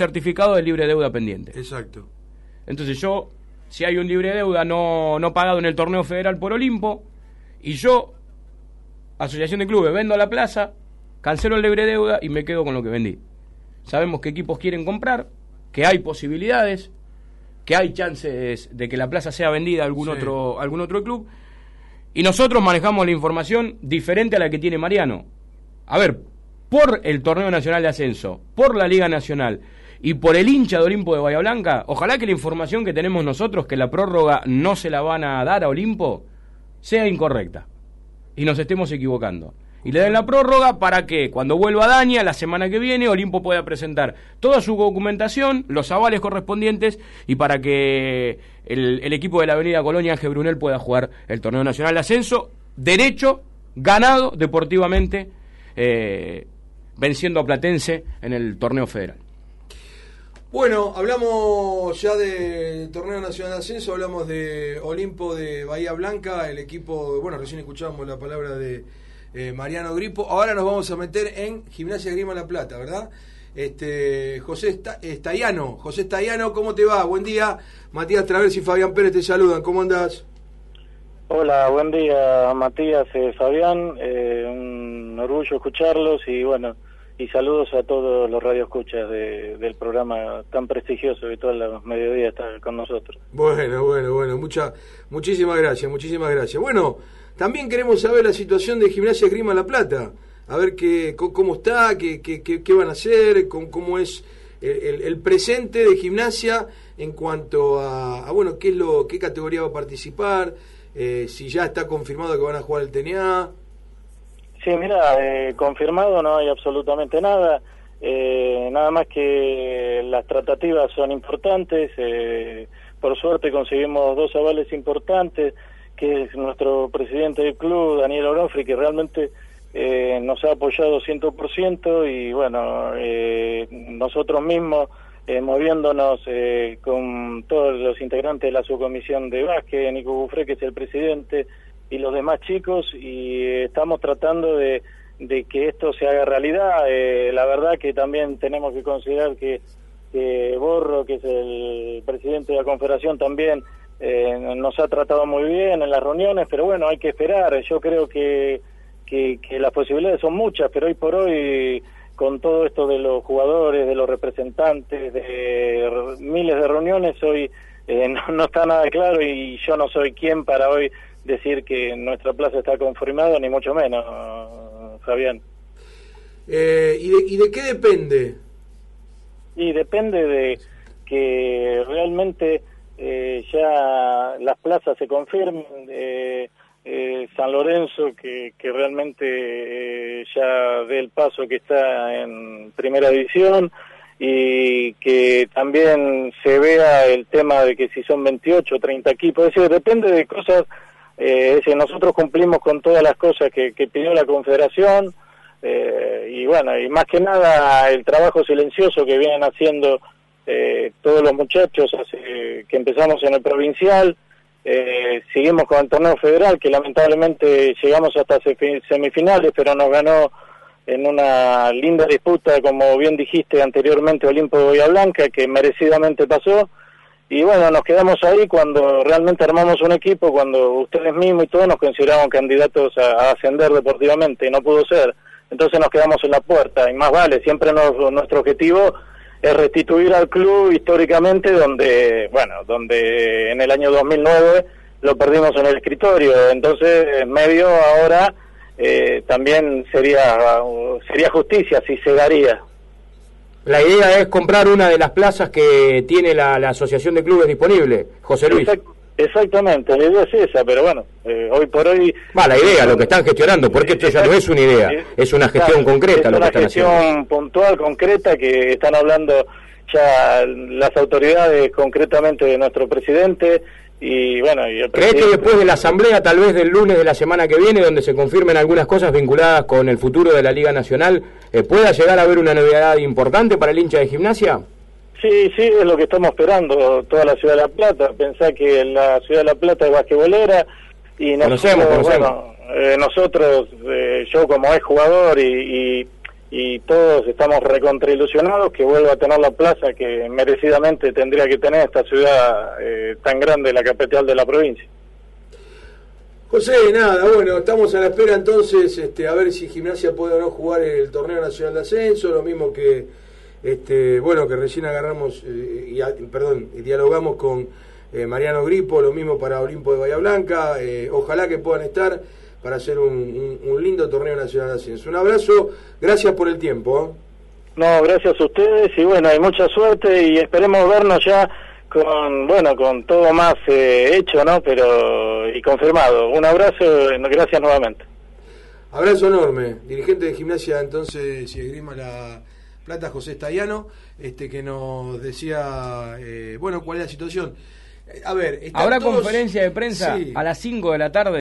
certificado de libre deuda pendiente. Exacto. Entonces yo, si hay un libre deuda no, no pagado en el torneo federal por Olimpo, y yo, Asociación de Clubes, vendo a la plaza, cancelo el libre deuda y me quedo con lo que vendí. Sabemos qué equipos quieren comprar, que hay posibilidades, que hay chances de que la plaza sea vendida a algún, otro, algún otro club, y nosotros manejamos la información diferente a la que tiene Mariano. A ver, por el Torneo Nacional de Ascenso, por la Liga Nacional, y por el hincha de Olimpo de Bahía Blanca, ojalá que la información que tenemos nosotros, que la prórroga no se la van a dar a Olimpo, sea incorrecta y nos estemos equivocando. Y le den la prórroga para que cuando vuelva Daña la semana que viene Olimpo pueda presentar toda su documentación, los avales correspondientes y para que el, equipo de la Avenida Colonia Ángel Brunel pueda jugar el torneo nacional de ascenso, derecho, ganado deportivamente, eh, venciendo a Platense en el torneo federal. Bueno, hablamos ya del Torneo Nacional de Ascenso, hablamos de Olimpo de Bahía Blanca, el equipo, bueno, recién escuchamos la palabra de eh, Mariano Gripo, ahora nos vamos a meter en Gimnasia Grima La Plata, ¿verdad? Este, José Estayano, José Estayano, ¿cómo te va? Buen día, Matías Travers y Fabián Pérez te saludan, ¿cómo andás? Hola, buen día Matías, eh, Fabián, eh, un orgullo escucharlos y bueno, y saludos a todos los radioescuchas de, del programa tan prestigioso que todos los mediodías está con nosotros. Bueno, bueno, bueno, mucha, muchísimas gracias, muchísimas gracias. Bueno, también queremos saber la situación de Gimnasia Grima La Plata, a ver qué, cómo está, qué, qué, qué van a hacer, cómo, cómo es el, presente de Gimnasia en cuanto a, bueno, qué es lo, qué categoría va a participar, eh, si ya está confirmado que van a jugar el TNA. Sí, mira, eh, confirmado no hay absolutamente nada. Eh, nada más que las tratativas son importantes. Eh, por suerte conseguimos dos avales importantes, que es nuestro presidente del club, Daniel Orofri, que realmente nos ha apoyado 100% y bueno, nosotros mismos moviéndonos con todos los integrantes de la subcomisión de básquet, Nico Bufré, que es el presidente, y los demás chicos y estamos tratando de, de que esto se haga realidad. Eh, la verdad que también tenemos que considerar que, que Borro, que es el presidente de la Confederación, también eh, nos ha tratado muy bien en las reuniones, pero bueno, hay que esperar. Yo creo que, que, que las posibilidades son muchas, pero hoy por hoy con todo esto de los jugadores, de los representantes, de miles de reuniones, hoy eh, no, no, está nada claro y yo no soy quien para hoy decir que nuestra plaza está confirmada, ni mucho menos, Fabián. Eh, ¿y, de, ¿Y de qué depende? Y depende de que realmente eh, ya las plazas se confirmen. Eh, San Lorenzo, que, que realmente ya dé el paso que está en primera división y que también se vea el tema de que si son 28 o 30 equipos, es decir, depende de cosas eh, es decir, nosotros cumplimos con todas las cosas que, pidió la Confederación eh, y bueno, y más que nada el trabajo silencioso que vienen haciendo eh, todos los muchachos que empezamos en el provincial, seguimos con el torneo federal que lamentablemente llegamos hasta semifinales, pero nos ganó en una linda disputa, como bien dijiste anteriormente, Olimpo de Boya Blanca, que merecidamente pasó y bueno, nos quedamos ahí cuando realmente armamos un equipo, cuando ustedes mismos y todos nos consideramos candidatos a, ascender deportivamente y no pudo ser. Entonces nos quedamos en la puerta y más vale, siempre nuestro objetivo es restituir al club históricamente donde, bueno, donde en el año 2009 lo perdimos en el escritorio. Entonces, en medio ahora eh, también sería, sería justicia si se daría. La idea es comprar una de las plazas que tiene la, Asociación de Clubes disponible, José Luis. exactamente, la idea es esa, pero bueno, eh, hoy por hoy... Va, la idea, lo que están gestionando, porque esto ya no es una idea, es una gestión concreta lo que están haciendo. Es una gestión puntual, concreta, que están hablando ya las autoridades, concretamente de nuestro presidente, y bueno, ¿Crees que después de la asamblea, tal vez del lunes de la semana que viene, donde se confirmen algunas cosas vinculadas con el futuro de la Liga Nacional, eh, pueda llegar a haber una novedad importante para el hincha de gimnasia? Sí, sí, es lo que estamos esperando, toda la ciudad de La Plata. Pensá que la ciudad de La Plata es basquetbolera y nosotros, conocemos, bueno, eh, nosotros, eh, yo como ex jugador y, y todos estamos recontrailusionados que vuelva a tener la plaza que merecidamente tendría que tener esta ciudad eh, tan grande, la capital de la provincia. José, nada, bueno, estamos a la espera entonces este, a ver si Gimnasia puede o no jugar el torneo nacional de ascenso, lo mismo que, este, bueno, que recién agarramos, eh, y, perdón, dialogamos con eh, Mariano Gripo, lo mismo para Olimpo de Bahía Blanca, ojalá que puedan estar para hacer un, lindo torneo nacional de ascenso. Un abrazo, gracias por el tiempo. ¿eh? No, gracias a ustedes y bueno, hay mucha suerte y esperemos vernos ya con, bueno, con todo más eh, hecho, ¿no? Pero, y confirmado. Un abrazo, gracias nuevamente. Abrazo enorme, dirigente de gimnasia entonces y esgrima la plata José Estallano, este que nos decía, eh, bueno, cuál es la situación. A ver, habrá conferencia de prensa a las 5 de la tarde.